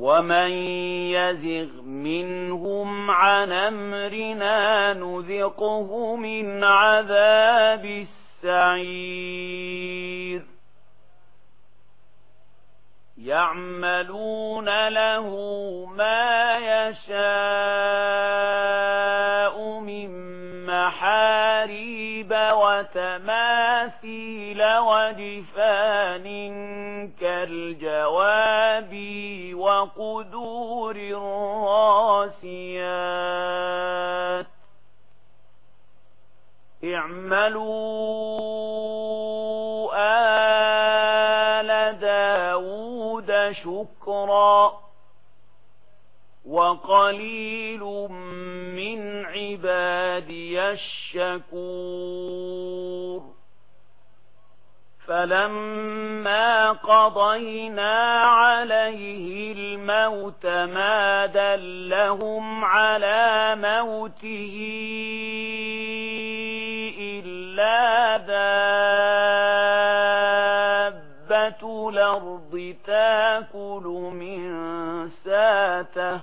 ومن يزغ منهم عن أمرنا نذقه من عذاب السعير يعملون له ما يشاء من محاريب وتماثيل وَجِفَانٍ كالجوابين وقدور الراسيات. اعملوا آل داود شكرا وقليل من عبادي الشكور. فلما قضينا عليه الموت ما دلهم على موته إلا دابة الأرض تأكل من ساته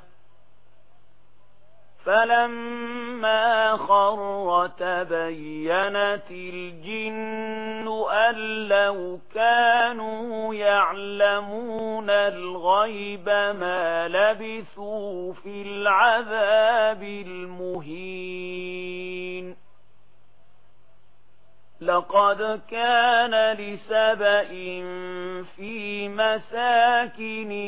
فلما خر تبينت الجن أن لو كانوا يعلمون الغيب ما لبثوا في العذاب المهين لقد كان لسبأ في مساكنهم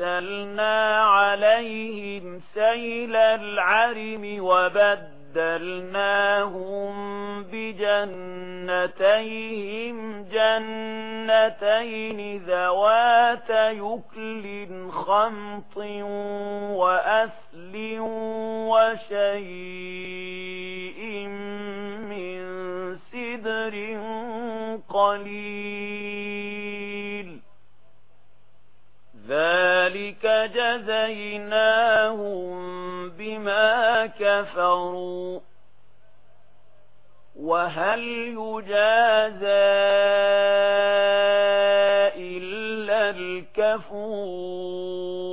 أرسلنا عليهم سيل العرم وبدلناهم بجنتيهم جنتين ذوات يكل خمط وأسل وشيء من سدر قليل كذلك جزيناهم بما كفروا. وهل يجازى إلا الكفور؟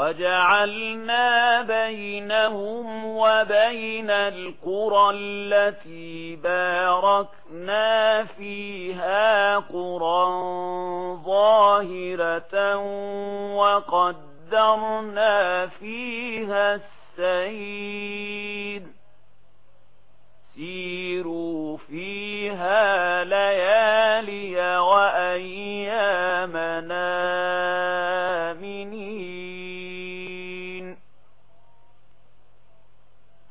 وجعلنا بينهم وبين القرى التي باركنا فيها قرى ظاهرة وقدرنا فيها السَّيْرَ سيروا فيها ليالي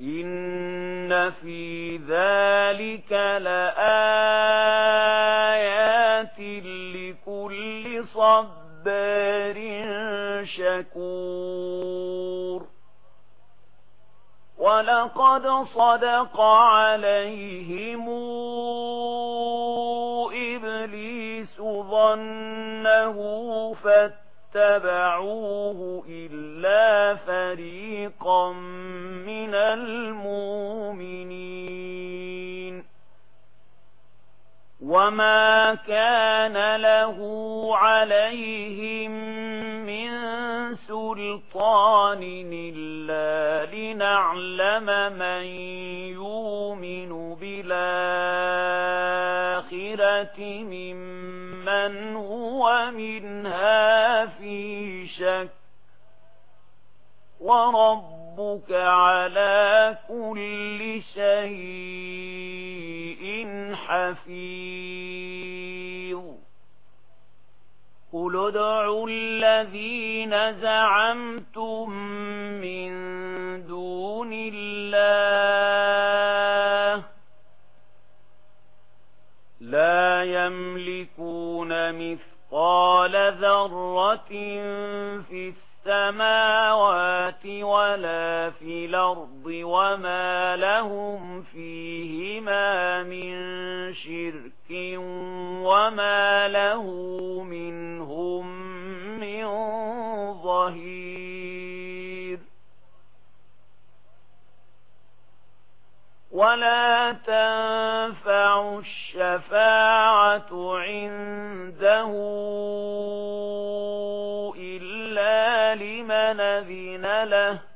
إن في ذلك لآيات لكل صبار شكور ولقد صدق عليهم إبليس ظنه فاتبعوه إلا فريقا المؤمنين. وما كان له عليهم من سلطان إلا لنعلم من يؤمن بالآخرة ممن هو منها في شك. ورب ربك على كل شيء حفيظ. قل ادعوا الذين زعمتم من دون الله لا يملكون مثقال ذرة في السماوات ولا في الأرض وما لهم فيهما من شرك وما له منهم من ظهير ولا تنفع الشفاعة عنده إلا لمن ذن له